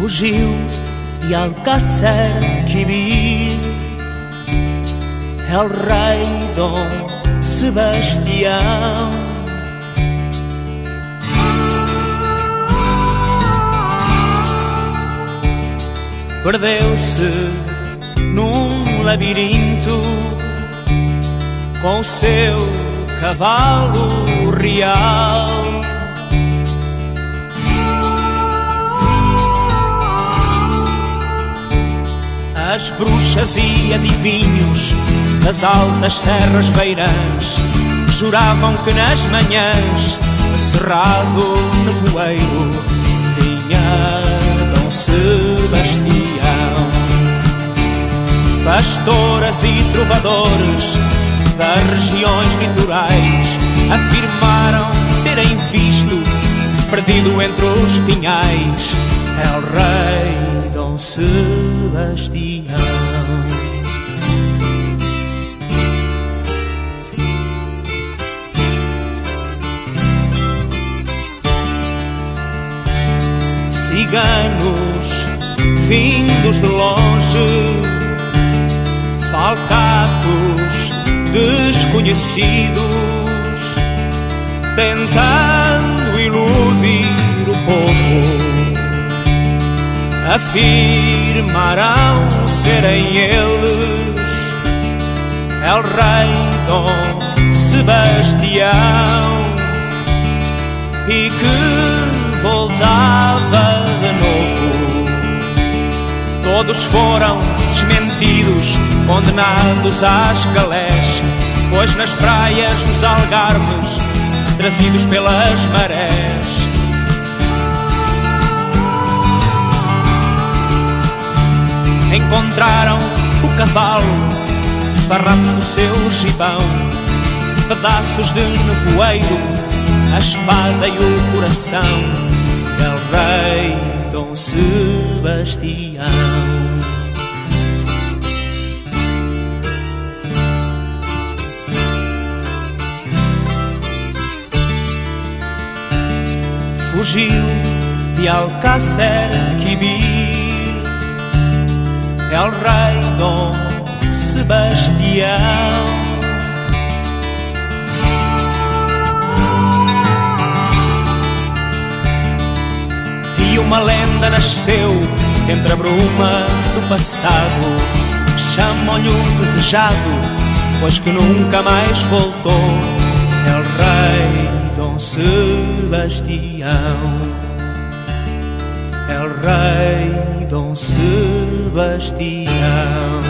fugiu de Alcácer Quibir El rei Dom Sebastião. Perdeu-se num labirinto com o seu cavalo real As bruxas e adivinhos das altas serras beirãs juravam que nas manhãs, cerrado nevoeiro, vinha Dom Sebastião. Pastoras e trovadores das regiões litorais afirmaram terem visto, perdido entre os pinhais, El Rei Dom Sebastião. Ciganos vindos de longe, falcatos desconhecidos, tentando afirmarão serem eles El Rei Dom Sebastião e que voltava de novo. Todos foram desmentidos, condenados às galés, pois nas praias dos Algarves, trazidos pelas marés, encontraram o cavalo, farrapos do seu gibão, pedaços de nevoeiro, a espada e o coração del rei Dom Sebastião. Fugiu de Alcácer Quibir El Rei Dom Sebastião. E uma lenda nasceu entre a bruma do passado. Chamam-lhe o desejado, pois que nunca mais voltou. El Rei Dom Sebastião. El Rei Dom Sebastião.